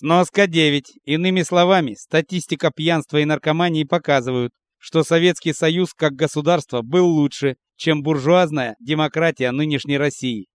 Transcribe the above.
Сноска 9. Иными словами, статистика пьянства и наркомании показывают, что Советский Союз как государство был лучше, чем буржуазная демократия нынешней России.